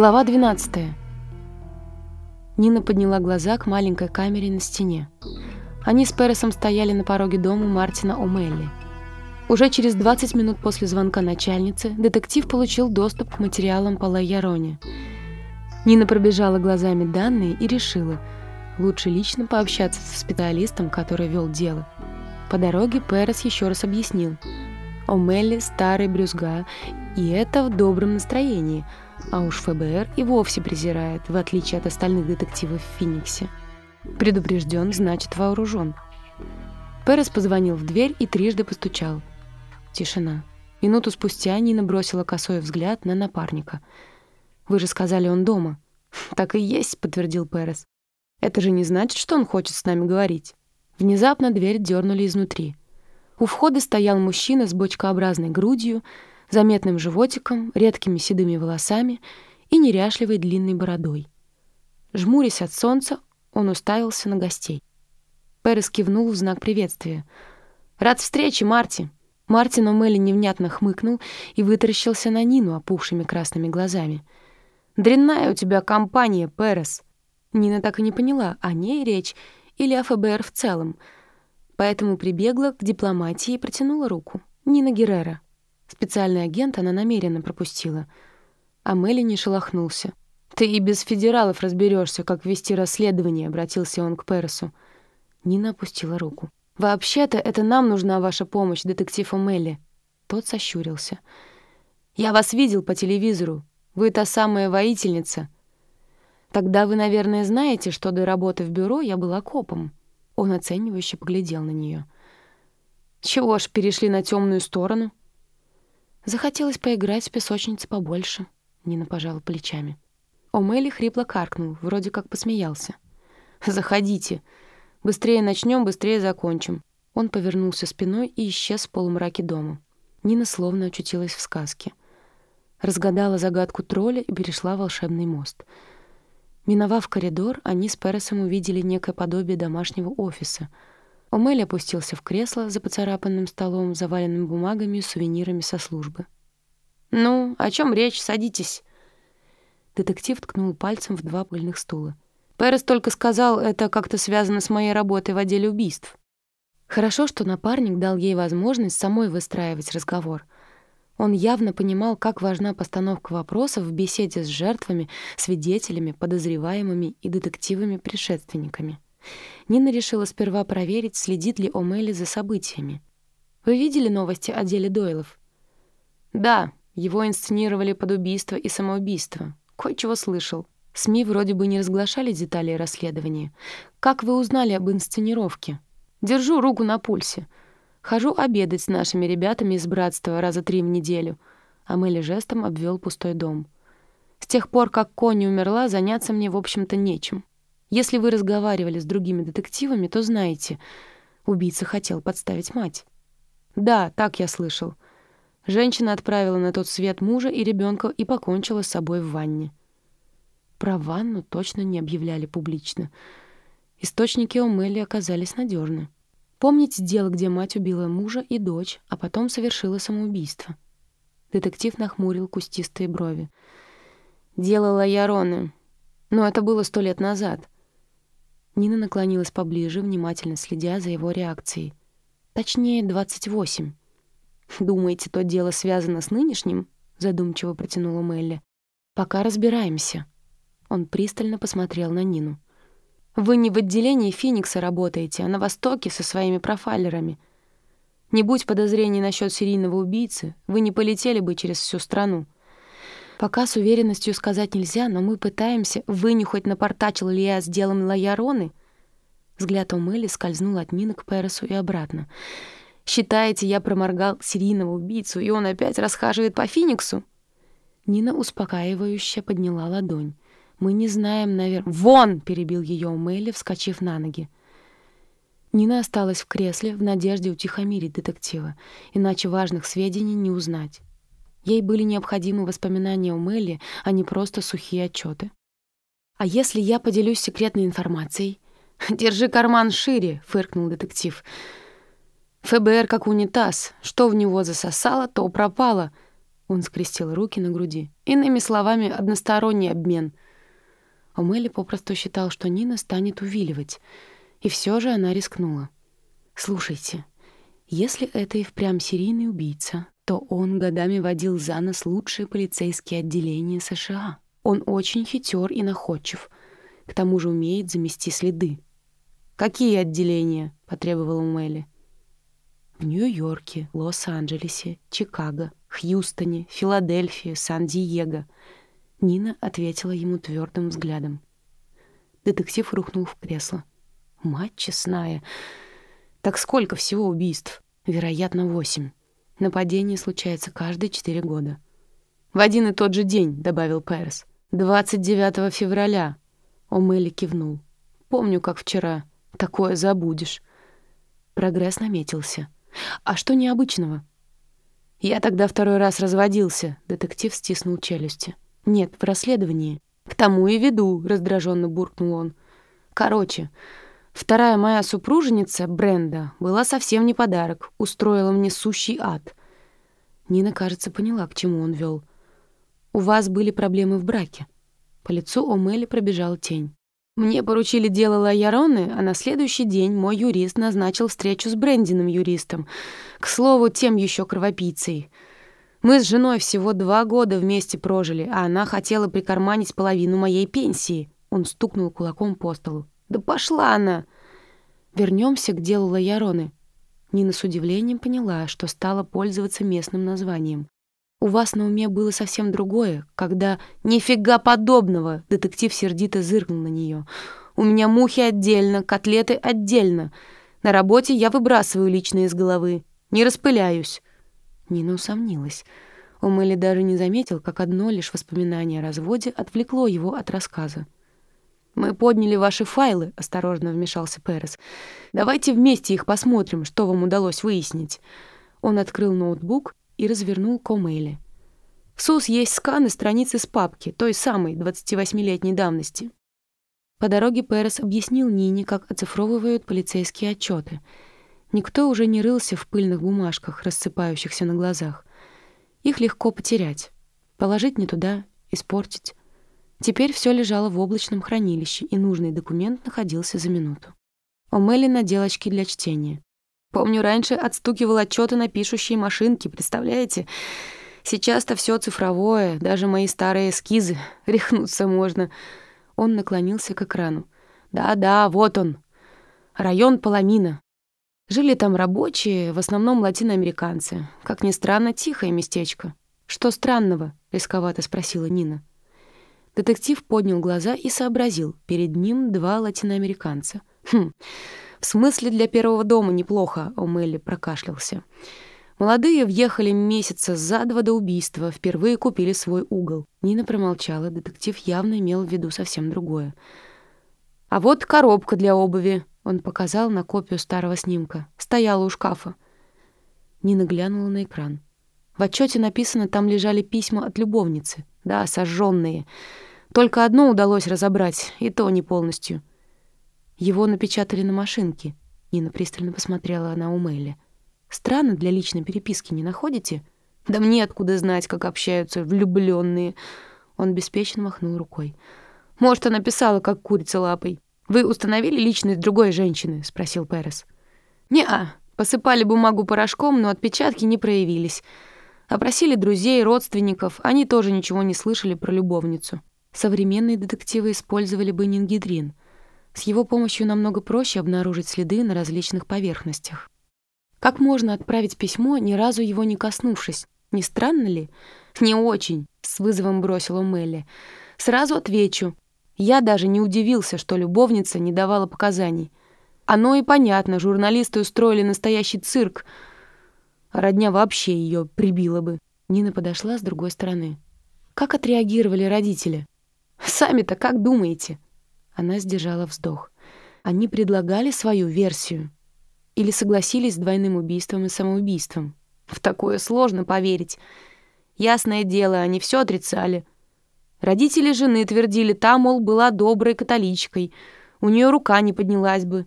Глава 12. Нина подняла глаза к маленькой камере на стене. Они с Пересом стояли на пороге дома Мартина О'Мелли. Уже через 20 минут после звонка начальницы детектив получил доступ к материалам по Лайяроне. Нина пробежала глазами данные и решила, лучше лично пообщаться с специалистом, который вел дело. По дороге Перес еще раз объяснил. О'Мелли – старый брюзга, и это в добром настроении – а уж ФБР и вовсе презирает, в отличие от остальных детективов в Фениксе. Предупрежден, значит вооружен. Перес позвонил в дверь и трижды постучал. Тишина. Минуту спустя Нина бросила косой взгляд на напарника. «Вы же сказали, он дома». «Так и есть», — подтвердил Перес. «Это же не значит, что он хочет с нами говорить». Внезапно дверь дернули изнутри. У входа стоял мужчина с бочкообразной грудью, заметным животиком, редкими седыми волосами и неряшливой длинной бородой. Жмурясь от солнца, он уставился на гостей. Перес кивнул в знак приветствия. «Рад встрече, Марти!» Мартин О'Мелли невнятно хмыкнул и вытаращился на Нину опухшими красными глазами. «Дрянная у тебя компания, Перес!» Нина так и не поняла, о ней речь или о ФБР в целом, поэтому прибегла к дипломатии и протянула руку. «Нина Геррера». Специальный агент она намеренно пропустила. А Мелли не шелохнулся. «Ты и без федералов разберешься, как вести расследование», — обратился он к Пересу. Нина опустила руку. «Вообще-то это нам нужна ваша помощь, детектив О'Мелли». Тот сощурился. «Я вас видел по телевизору. Вы та самая воительница». «Тогда вы, наверное, знаете, что до работы в бюро я была копом». Он оценивающе поглядел на нее. «Чего ж, перешли на темную сторону?» Захотелось поиграть в песочнице побольше. Нина пожала плечами. Омели хрипло каркнул, вроде как посмеялся. «Заходите. Быстрее начнем, быстрее закончим». Он повернулся спиной и исчез в полумраке дома. Нина словно очутилась в сказке. Разгадала загадку тролля и перешла волшебный мост. Миновав коридор, они с Пересом увидели некое подобие домашнего офиса — Омель опустился в кресло за поцарапанным столом, заваленным бумагами и сувенирами со службы. «Ну, о чем речь? Садитесь». Детектив ткнул пальцем в два пыльных стула. «Перес только сказал, это как-то связано с моей работой в отделе убийств». Хорошо, что напарник дал ей возможность самой выстраивать разговор. Он явно понимал, как важна постановка вопросов в беседе с жертвами, свидетелями, подозреваемыми и детективами-предшественниками. Нина решила сперва проверить, следит ли О'Мелли за событиями. «Вы видели новости о деле Дойлов?» «Да, его инсценировали под убийство и самоубийство. Кое-чего слышал. СМИ вроде бы не разглашали детали расследования. Как вы узнали об инсценировке?» «Держу руку на пульсе. Хожу обедать с нашими ребятами из братства раза три в неделю». Амели жестом обвел пустой дом. «С тех пор, как Конни умерла, заняться мне, в общем-то, нечем. Если вы разговаривали с другими детективами, то знаете, убийца хотел подставить мать. Да, так я слышал. Женщина отправила на тот свет мужа и ребенка и покончила с собой в ванне. Про ванну точно не объявляли публично. Источники Омели оказались надежны. Помните дело, где мать убила мужа и дочь, а потом совершила самоубийство? Детектив нахмурил кустистые брови. Дело Лаяроны. Но это было сто лет назад. Нина наклонилась поближе, внимательно следя за его реакцией. Точнее, 28. «Думаете, то дело связано с нынешним?» — задумчиво протянула Мелли. «Пока разбираемся». Он пристально посмотрел на Нину. «Вы не в отделении Феникса работаете, а на Востоке со своими профайлерами. Не будь подозрений насчет серийного убийцы, вы не полетели бы через всю страну. Пока с уверенностью сказать нельзя, но мы пытаемся вынюхать, напортачил ли я с делом Лаяроны. Взгляд Омели скользнул от Нины к Пересу и обратно. «Считаете, я проморгал серийного убийцу, и он опять расхаживает по Фениксу?» Нина успокаивающе подняла ладонь. «Мы не знаем, наверное...» «Вон!» — перебил ее Омели, вскочив на ноги. Нина осталась в кресле в надежде утихомирить детектива, иначе важных сведений не узнать. Ей были необходимы воспоминания у Мелли, а не просто сухие отчеты. «А если я поделюсь секретной информацией?» «Держи карман шире», — фыркнул детектив. «ФБР как унитаз. Что в него засосало, то пропало». Он скрестил руки на груди. Иными словами, односторонний обмен. Омели попросту считал, что Нина станет увиливать. И все же она рискнула. «Слушайте, если это и впрямь серийный убийца, то он годами водил за нос лучшие полицейские отделения США. Он очень хитер и находчив. К тому же умеет замести следы. «Какие отделения?» — потребовала Мэлли. В Нью-Йорке, Лос-Анджелесе, Чикаго, Хьюстоне, Филадельфии, Сан-Диего. Нина ответила ему твердым взглядом. Детектив рухнул в кресло. «Мать честная! Так сколько всего убийств? Вероятно, восемь. Нападение случается каждые четыре года». «В один и тот же день», — добавил Перес. «29 февраля». Омели кивнул. «Помню, как вчера. Такое забудешь». Прогресс наметился. «А что необычного?» «Я тогда второй раз разводился», — детектив стиснул челюсти. «Нет, в расследовании». «К тому и веду», — раздраженно буркнул он. «Короче, вторая моя супруженица, Бренда, была совсем не подарок, устроила мне сущий ад». Нина, кажется, поняла, к чему он вел. «У вас были проблемы в браке». По лицу Омели пробежала тень. Мне поручили дело Лайяроны, а на следующий день мой юрист назначил встречу с Брендиным юристом. К слову, тем еще кровопийцей. Мы с женой всего два года вместе прожили, а она хотела прикарманить половину моей пенсии. Он стукнул кулаком по столу. «Да пошла она!» Вернемся к делу Лайяроны. Нина с удивлением поняла, что стала пользоваться местным названием. У вас на уме было совсем другое, когда «Нифига подобного!» Детектив сердито зыркнул на нее. «У меня мухи отдельно, котлеты отдельно. На работе я выбрасываю личные из головы. Не распыляюсь». Нина усомнилась. Умыли даже не заметил, как одно лишь воспоминание о разводе отвлекло его от рассказа. «Мы подняли ваши файлы», — осторожно вмешался Перес. «Давайте вместе их посмотрим, что вам удалось выяснить». Он открыл ноутбук и развернул Комейли. В СУС есть сканы страницы с папки, той самой, 28-летней давности. По дороге Перес объяснил Нине, как оцифровывают полицейские отчеты. Никто уже не рылся в пыльных бумажках, рассыпающихся на глазах. Их легко потерять, положить не туда, испортить. Теперь все лежало в облачном хранилище, и нужный документ находился за минуту. Омели надел очки для чтения. Помню, раньше отстукивал отчеты на пишущие машинки, представляете? Сейчас-то все цифровое, даже мои старые эскизы. Рехнуться можно. Он наклонился к экрану. Да-да, вот он. Район Паламина. Жили там рабочие, в основном латиноамериканцы. Как ни странно, тихое местечко. Что странного? рисковато спросила Нина. Детектив поднял глаза и сообразил. Перед ним два латиноамериканца. Хм, «В смысле для первого дома неплохо», — Омелли прокашлялся. Молодые въехали месяца за два до убийства, впервые купили свой угол. Нина промолчала, детектив явно имел в виду совсем другое. «А вот коробка для обуви», — он показал на копию старого снимка. Стояла у шкафа. Нина глянула на экран. В отчете написано, там лежали письма от любовницы. Да, сожженные. Только одно удалось разобрать, и то не полностью. Его напечатали на машинке. Нина пристально посмотрела на Умэля. Странно для личной переписки, не находите? Да мне откуда знать, как общаются влюбленные. Он беспечно махнул рукой. Может, она писала, как курица лапой. Вы установили личность другой женщины? спросил Перес. Не-а. Посыпали бумагу порошком, но отпечатки не проявились. Опросили друзей, родственников, они тоже ничего не слышали про любовницу. Современные детективы использовали бы нингидрин. С его помощью намного проще обнаружить следы на различных поверхностях. Как можно отправить письмо, ни разу его не коснувшись? Не странно ли? Не очень, с вызовом бросила Мелли. Сразу отвечу. Я даже не удивился, что любовница не давала показаний. Оно и понятно, журналисты устроили настоящий цирк. Родня вообще ее прибила бы. Нина подошла с другой стороны. Как отреагировали родители? Сами-то как думаете? Она сдержала вздох. Они предлагали свою версию или согласились с двойным убийством и самоубийством. В такое сложно поверить. Ясное дело, они все отрицали. Родители жены твердили, та, мол, была доброй католичкой, у нее рука не поднялась бы.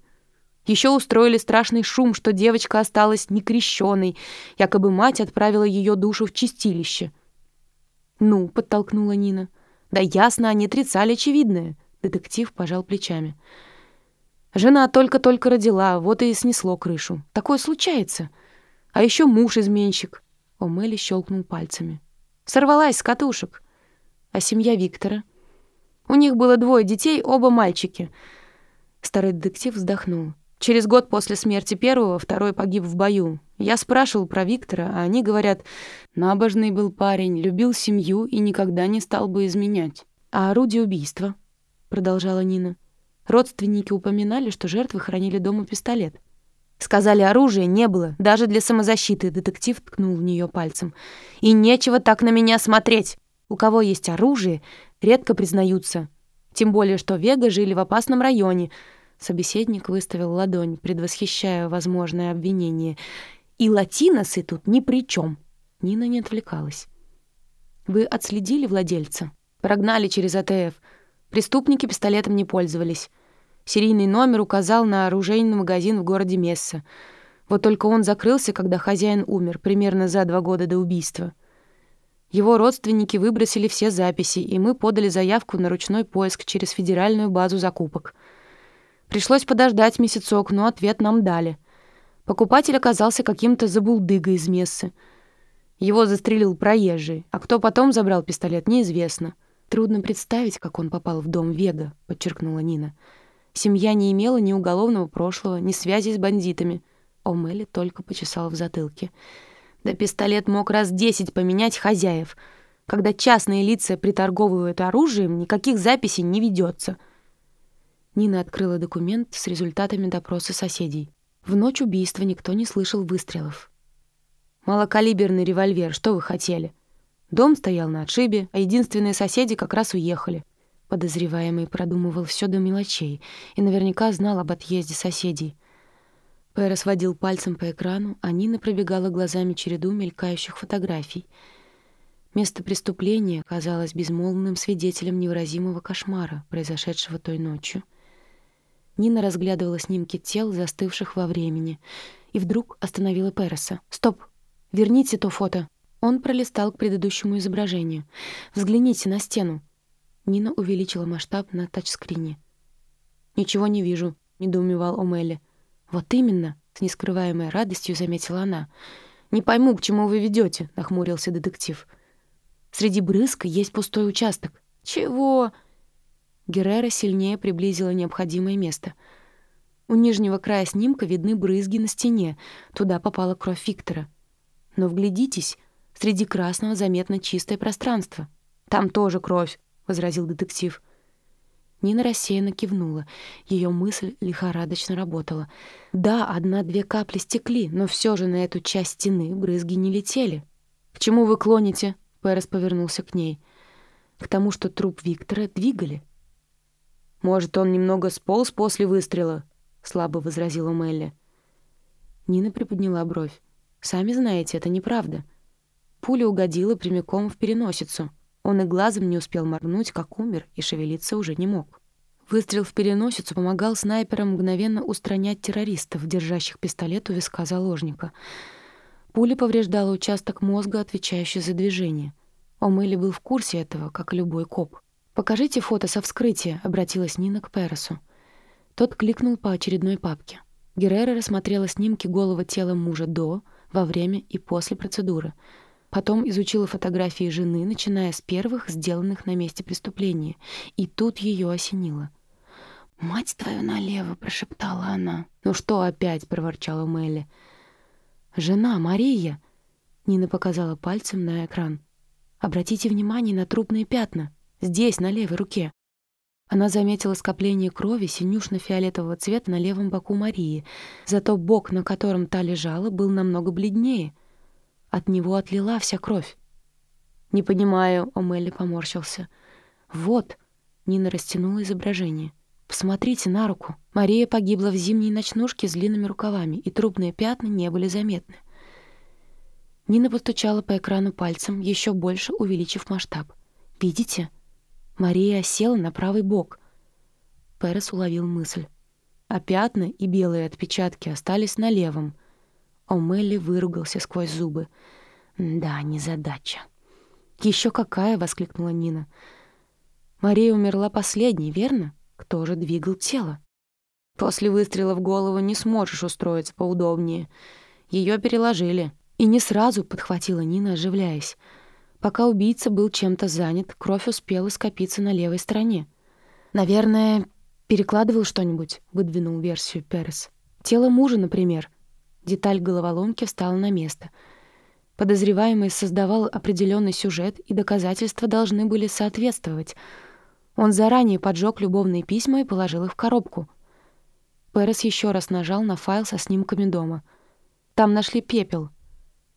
Еще устроили страшный шум, что девочка осталась некрещенной, якобы мать отправила ее душу в чистилище. «Ну», — подтолкнула Нина. «Да ясно, они отрицали очевидное». Детектив пожал плечами. «Жена только-только родила, вот и снесло крышу. Такое случается. А еще муж-изменщик». Омели щелкнул пальцами. «Сорвалась с катушек. А семья Виктора?» «У них было двое детей, оба мальчики». Старый детектив вздохнул. Через год после смерти первого второй погиб в бою. Я спрашивал про Виктора, а они говорят, набожный был парень, любил семью и никогда не стал бы изменять. А орудие убийства? Продолжала Нина. Родственники упоминали, что жертвы хранили дома пистолет. Сказали, оружия не было, даже для самозащиты. Детектив ткнул в нее пальцем. И нечего так на меня смотреть. У кого есть оружие, редко признаются. Тем более, что Вега жили в опасном районе — Собеседник выставил ладонь, предвосхищая возможное обвинение. «И латиносы тут ни при чем. Нина не отвлекалась. «Вы отследили владельца?» «Прогнали через АТФ. Преступники пистолетом не пользовались. Серийный номер указал на оружейный магазин в городе Месса. Вот только он закрылся, когда хозяин умер, примерно за два года до убийства. Его родственники выбросили все записи, и мы подали заявку на ручной поиск через федеральную базу закупок. Пришлось подождать месяцок, но ответ нам дали. Покупатель оказался каким-то забулдыгой из Мессы. Его застрелил проезжий, а кто потом забрал пистолет, неизвестно. «Трудно представить, как он попал в дом Вега», — подчеркнула Нина. Семья не имела ни уголовного прошлого, ни связи с бандитами. Омели только почесал в затылке. Да пистолет мог раз десять поменять хозяев. Когда частные лица приторговывают оружием, никаких записей не ведется. Нина открыла документ с результатами допроса соседей. В ночь убийства никто не слышал выстрелов. «Малокалиберный револьвер, что вы хотели?» Дом стоял на отшибе, а единственные соседи как раз уехали. Подозреваемый продумывал все до мелочей и наверняка знал об отъезде соседей. Пэрос водил пальцем по экрану, а Нина пробегала глазами череду мелькающих фотографий. Место преступления казалось безмолвным свидетелем невыразимого кошмара, произошедшего той ночью — Нина разглядывала снимки тел, застывших во времени, и вдруг остановила Переса. «Стоп! Верните то фото!» Он пролистал к предыдущему изображению. «Взгляните на стену!» Нина увеличила масштаб на тачскрине. «Ничего не вижу», — недоумевал Омелли. «Вот именно!» — с нескрываемой радостью заметила она. «Не пойму, к чему вы ведете, нахмурился детектив. «Среди брызг есть пустой участок». «Чего?» Геррера сильнее приблизила необходимое место. У нижнего края снимка видны брызги на стене. Туда попала кровь Виктора. Но вглядитесь, среди красного заметно чистое пространство. «Там тоже кровь», — возразил детектив. Нина рассеянно кивнула. Ее мысль лихорадочно работала. Да, одна-две капли стекли, но все же на эту часть стены брызги не летели. «К чему вы клоните?» — Пэрос повернулся к ней. «К тому, что труп Виктора двигали». «Может, он немного сполз после выстрела?» — слабо возразила Мелли. Нина приподняла бровь. «Сами знаете, это неправда. Пуля угодила прямиком в переносицу. Он и глазом не успел моргнуть, как умер, и шевелиться уже не мог. Выстрел в переносицу помогал снайперам мгновенно устранять террористов, держащих пистолет у виска заложника. Пуля повреждала участок мозга, отвечающий за движение. Омели был в курсе этого, как и любой коп. «Покажите фото со вскрытия», — обратилась Нина к Пересу. Тот кликнул по очередной папке. Геррера рассмотрела снимки голого тела мужа до, во время и после процедуры. Потом изучила фотографии жены, начиная с первых, сделанных на месте преступления. И тут ее осенило. «Мать твою налево!» — прошептала она. «Ну что опять?» — проворчала Мелли. «Жена, Мария!» Нина показала пальцем на экран. «Обратите внимание на трупные пятна». Здесь, на левой руке. Она заметила скопление крови синюшно-фиолетового цвета на левом боку Марии, зато бок, на котором та лежала, был намного бледнее. От него отлила вся кровь. «Не понимаю», — Омелли поморщился. «Вот», — Нина растянула изображение. «Посмотрите на руку. Мария погибла в зимней ночнушке с длинными рукавами, и трупные пятна не были заметны». Нина постучала по экрану пальцем, еще больше увеличив масштаб. «Видите?» Мария села на правый бок. Перес уловил мысль. А пятна и белые отпечатки остались на левом. О'Мелли выругался сквозь зубы. «Да, незадача». Еще какая!» — воскликнула Нина. «Мария умерла последней, верно? Кто же двигал тело?» «После выстрела в голову не сможешь устроиться поудобнее. Ее переложили». И не сразу подхватила Нина, оживляясь. Пока убийца был чем-то занят, кровь успела скопиться на левой стороне. «Наверное, перекладывал что-нибудь», — выдвинул версию Перес. «Тело мужа, например». Деталь головоломки встала на место. Подозреваемый создавал определенный сюжет, и доказательства должны были соответствовать. Он заранее поджег любовные письма и положил их в коробку. Перес еще раз нажал на файл со снимками дома. Там нашли пепел.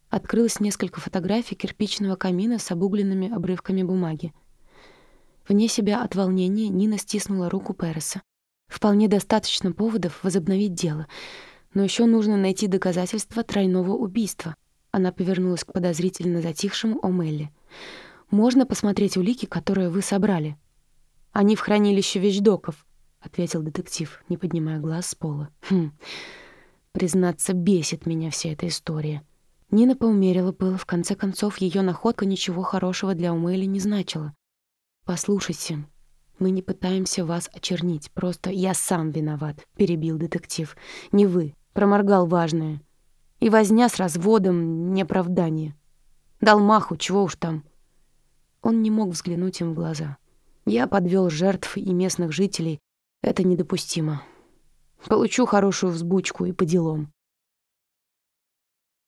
Открылось несколько фотографий кирпичного камина с обугленными обрывками бумаги. Вне себя от волнения Нина стиснула руку Переса. Вполне достаточно поводов возобновить дело — но еще нужно найти доказательства тройного убийства. Она повернулась к подозрительно затихшему Омелли. «Можно посмотреть улики, которые вы собрали?» «Они в хранилище вещдоков», — ответил детектив, не поднимая глаз с пола. «Хм, признаться, бесит меня вся эта история». Нина поумерила было, в конце концов, ее находка ничего хорошего для Умэли не значила. «Послушайте, мы не пытаемся вас очернить, просто я сам виноват», — перебил детектив. «Не вы проморгал важное. И возня с разводом — неоправдание. Дал маху, чего уж там. Он не мог взглянуть им в глаза. Я подвел жертв и местных жителей. Это недопустимо. Получу хорошую взбучку и по делам.